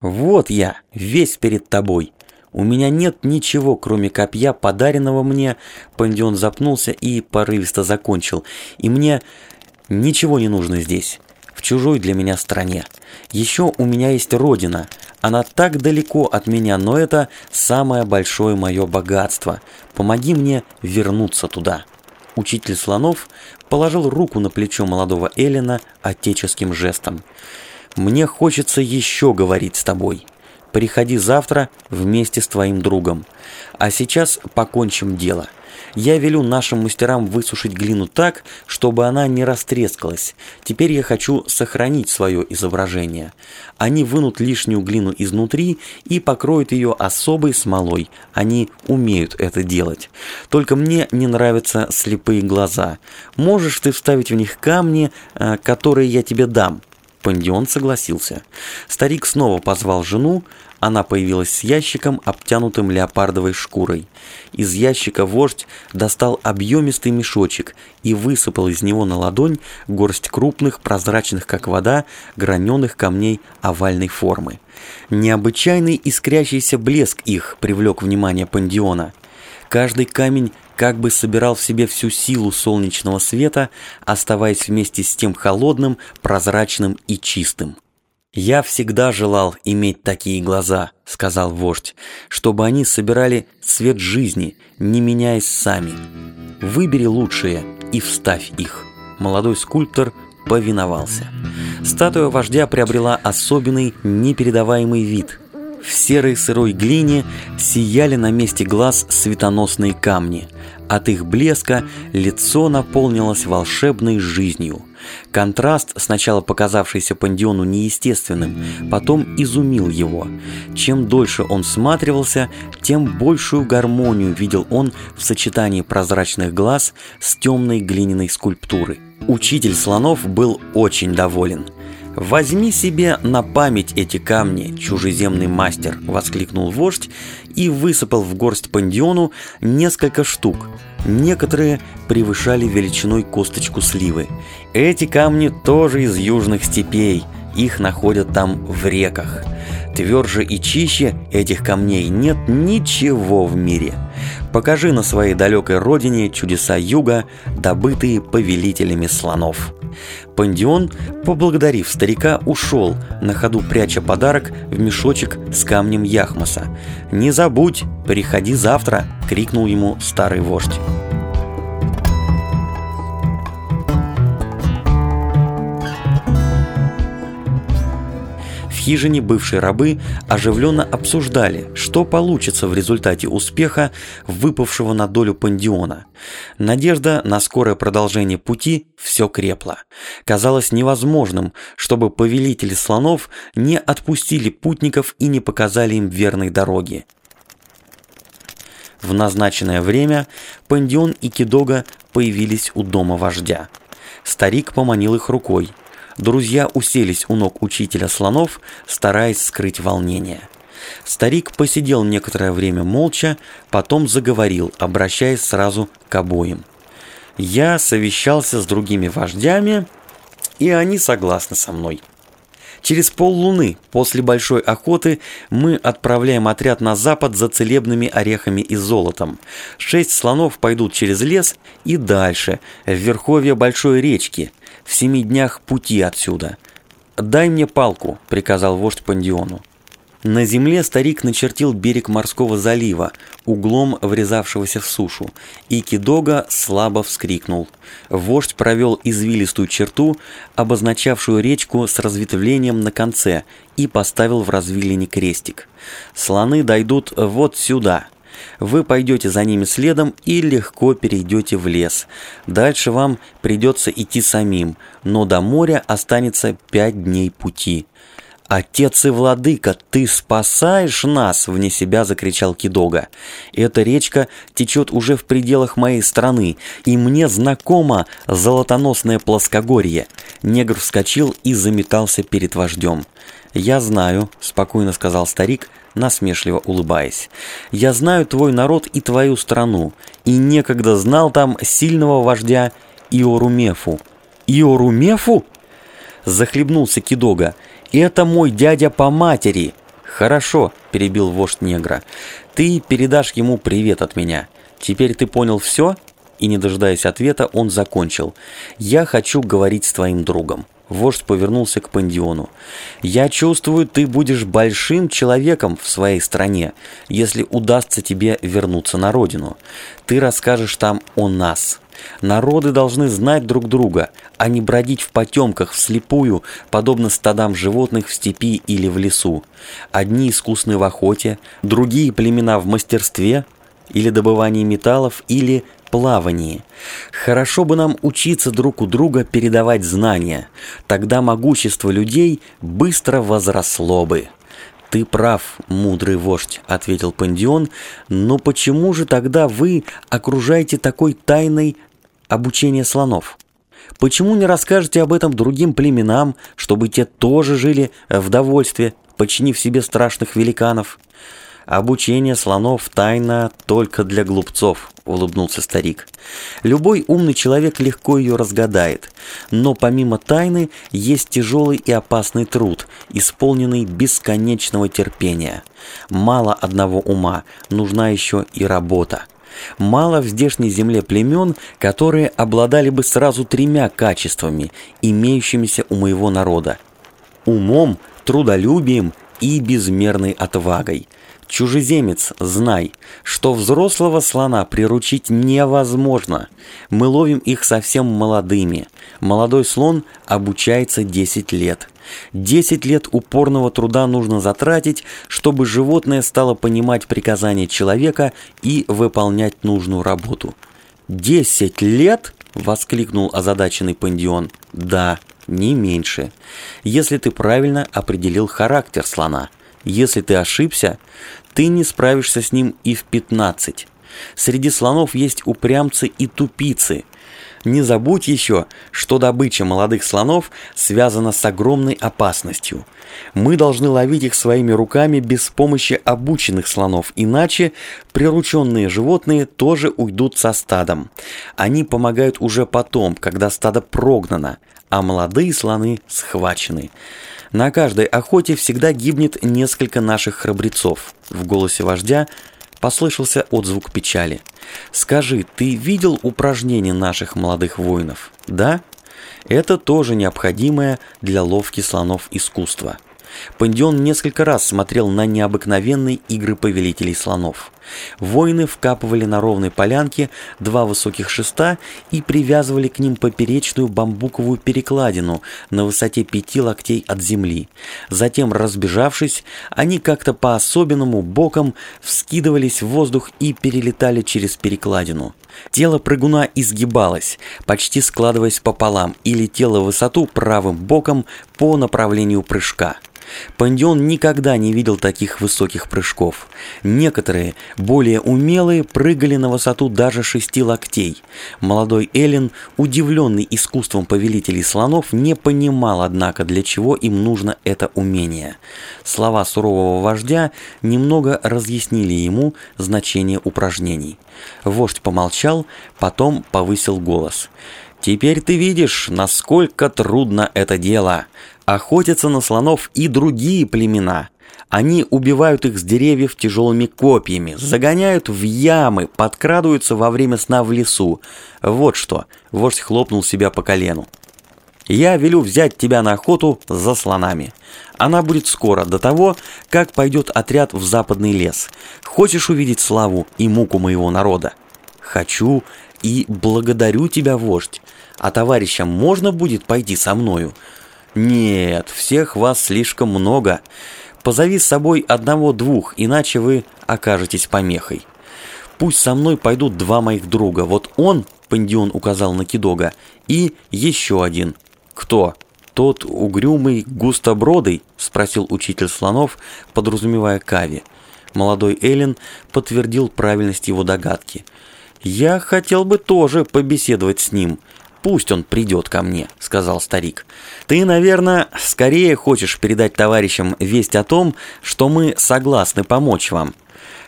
Вот я, весь перед тобой. У меня нет ничего, кроме копья, подаренного мне. Пандион запнулся и порывисто закончил. И мне ничего не нужно здесь, в чужой для меня стране. Еще у меня есть родина. Она так далеко от меня, но это самое большое мое богатство. Помоги мне вернуться туда. Учитель слонов положил руку на плечо молодого Эллина отеческим жестом. «Мне хочется еще говорить с тобой. Приходи завтра вместе с твоим другом. А сейчас покончим дело. Я велю нашим мастерам высушить глину так, чтобы она не растрескалась. Теперь я хочу сохранить свое изображение. Они вынут лишнюю глину изнутри и покроют ее особой смолой. Они умеют это делать. Только мне не нравятся слепые глаза. Можешь ты вставить в них камни, э, которые я тебе дам?» Пандион согласился. Старик снова позвал жену, она появилась с ящиком, обтянутым леопардовой шкурой. Из ящика вождь достал объемистый мешочек и высыпал из него на ладонь горсть крупных, прозрачных как вода, граненых камней овальной формы. Необычайный искрящийся блеск их привлек внимание Пандиона. Каждый камень как бы собирал в себе всю силу солнечного света, оставаясь вместе с тем холодным, прозрачным и чистым. «Я всегда желал иметь такие глаза», — сказал вождь, «чтобы они собирали цвет жизни, не меняясь сами. Выбери лучшие и вставь их». Молодой скульптор повиновался. Статуя вождя приобрела особенный, непередаваемый вид. В серой сырой глине сияли на месте глаз светоносные камни. От их блеска лицо наполнилось волшебной жизнью. Контраст, сначала показавшийся Пандиону неестественным, потом изумил его. Чем дольше он всматривался, тем большую гармонию видел он в сочетании прозрачных глаз с темной глиняной скульптурой. Учитель слонов был очень доволен – «Возьми себе на память эти камни, чужеземный мастер!» – воскликнул вождь и высыпал в горсть пандиону несколько штук. Некоторые превышали величиной косточку сливы. Эти камни тоже из южных степей, их находят там в реках. Тверже и чище этих камней нет ничего в мире. Покажи на своей далекой родине чудеса юга, добытые повелителями слонов. Пандион, поблагодарив старика, ушел, на ходу пряча подарок в мешочек с камнем Яхмаса. «Не забудь, приходи завтра!» — крикнул ему старый вождь. Хижине бывшие рабы оживленно обсуждали, что получится в результате успеха, выпавшего на долю пандиона. Надежда на скорое продолжение пути все крепла. Казалось невозможным, чтобы повелители слонов не отпустили путников и не показали им верной дороги. В назначенное время Пандион и Кидога появились у дома вождя. Старик поманил их рукой – Друзья уселись у ног учителя слонов, стараясь скрыть волнение. Старик посидел некоторое время молча, потом заговорил, обращаясь сразу к обоим. «Я совещался с другими вождями, и они согласны со мной. Через поллуны после большой охоты мы отправляем отряд на запад за целебными орехами и золотом. Шесть слонов пойдут через лес и дальше, в верховье большой речки, в семи днях пути отсюда. «Дай мне палку», — приказал вождь Пандиону. На земле старик начертил берег морского залива, углом врезавшегося в сушу, и Кидога слабо вскрикнул. Вождь провел извилистую черту, обозначавшую речку с разветвлением на конце, и поставил в развилине крестик. «Слоны дойдут вот сюда», вы пойдете за ними следом и легко перейдете в лес. Дальше вам придется идти самим, но до моря останется пять дней пути. «Отец и владыка, ты спасаешь нас!» — вне себя закричал Кидога. «Эта речка течет уже в пределах моей страны, и мне знакомо золотоносное плоскогорье». Негр вскочил и заметался перед вождем. «Я знаю», — спокойно сказал старик, насмешливо улыбаясь. «Я знаю твой народ и твою страну, и некогда знал там сильного вождя Иорумефу». «Иорумефу?» Захлебнулся Кидога. «Это мой дядя по матери. «Хорошо», – перебил вождь негра. «Ты передашь ему привет от меня. Теперь ты понял все?» И, не дожидаясь ответа, он закончил. «Я хочу говорить с твоим другом». Вождь повернулся к Пандиону. «Я чувствую, ты будешь большим человеком в своей стране, если удастся тебе вернуться на родину. Ты расскажешь там о нас». Народы должны знать друг друга, а не бродить в потемках вслепую, подобно стадам животных в степи или в лесу. Одни искусны в охоте, другие племена в мастерстве или добывании металлов, или плавании. Хорошо бы нам учиться друг у друга передавать знания, тогда могущество людей быстро возросло бы. «Ты прав, мудрый вождь», — ответил Пандион, «но почему же тогда вы окружаете такой тайной обучение слонов. Почему не расскажете об этом другим племенам, чтобы те тоже жили в довольстве, подчинив себе страшных великанов? Обучение слонов тайна только для глупцов, улыбнулся старик. Любой умный человек легко ее разгадает, но помимо тайны есть тяжелый и опасный труд, исполненный бесконечного терпения. Мало одного ума, нужна еще и работа. Мало в здешней земле племен, которые обладали бы сразу тремя качествами, имеющимися у моего народа. Умом, трудолюбием и безмерной отвагой. Чужеземец, знай, что взрослого слона приручить невозможно. Мы ловим их совсем молодыми. Молодой слон обучается 10 лет. 10 лет упорного труда нужно затратить, чтобы животное стало понимать приказания человека и выполнять нужную работу. «Десять лет?» – воскликнул озадаченный Пандион. «Да, не меньше. Если ты правильно определил характер слона. Если ты ошибся, ты не справишься с ним и в 15. Среди слонов есть упрямцы и тупицы – не забудь еще, что добыча молодых слонов связана с огромной опасностью. Мы должны ловить их своими руками без помощи обученных слонов, иначе прирученные животные тоже уйдут со стадом. Они помогают уже потом, когда стадо прогнано, а молодые слоны схвачены. На каждой охоте всегда гибнет несколько наших храбрецов. В голосе вождя Послышался отзвук печали. «Скажи, ты видел упражнения наших молодых воинов?» «Да?» Это тоже необходимое для ловки слонов искусство. Пандион несколько раз смотрел на необыкновенные игры повелителей слонов. Воины вкапывали на ровной полянке два высоких шеста и привязывали к ним поперечную бамбуковую перекладину на высоте пяти локтей от земли. Затем, разбежавшись, они как-то по-особенному боком вскидывались в воздух и перелетали через перекладину. Тело прыгуна изгибалось, почти складываясь пополам, и летело в высоту правым боком по направлению прыжка. Пандион никогда не видел таких высоких прыжков. Некоторые, более умелые, прыгали на высоту даже шести локтей. Молодой Эллен, удивленный искусством повелителей слонов, не понимал, однако, для чего им нужно это умение. Слова сурового вождя немного разъяснили ему значение упражнений. Вождь помолчал, потом повысил голос. «Теперь ты видишь, насколько трудно это дело. Охотятся на слонов и другие племена. Они убивают их с деревьев тяжелыми копьями, загоняют в ямы, подкрадываются во время сна в лесу. Вот что, вождь хлопнул себя по колену. Я велю взять тебя на охоту за слонами. Она будет скоро, до того, как пойдет отряд в западный лес. Хочешь увидеть славу и муку моего народа? Хочу и благодарю тебя, вождь. А товарищам можно будет пойти со мною? «Нет, всех вас слишком много. Позови с собой одного-двух, иначе вы окажетесь помехой. Пусть со мной пойдут два моих друга. Вот он, Пандион указал на Кидога, и еще один. Кто? Тот угрюмый, густобродый? Спросил учитель слонов, подразумевая Кави. Молодой Эллен подтвердил правильность его догадки. «Я хотел бы тоже побеседовать с ним. «Пусть он придет ко мне», — сказал старик. «Ты, наверное, скорее хочешь передать товарищам весть о том, что мы согласны помочь вам.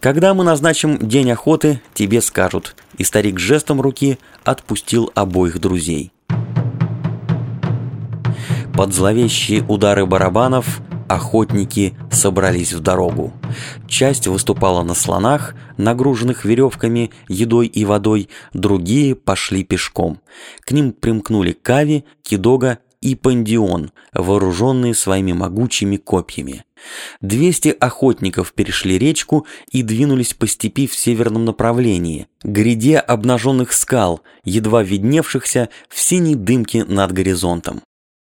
Когда мы назначим день охоты, тебе скажут». И старик жестом руки отпустил обоих друзей. Под зловещие удары барабанов охотники собрались в дорогу. Часть выступала на слонах, нагруженных веревками, едой и водой, другие пошли пешком. К ним примкнули Кави, Кидога и Пандион, вооруженные своими могучими копьями. Двести охотников перешли речку и двинулись по степи в северном направлении, гряде обнаженных скал, едва видневшихся в синей дымке над горизонтом.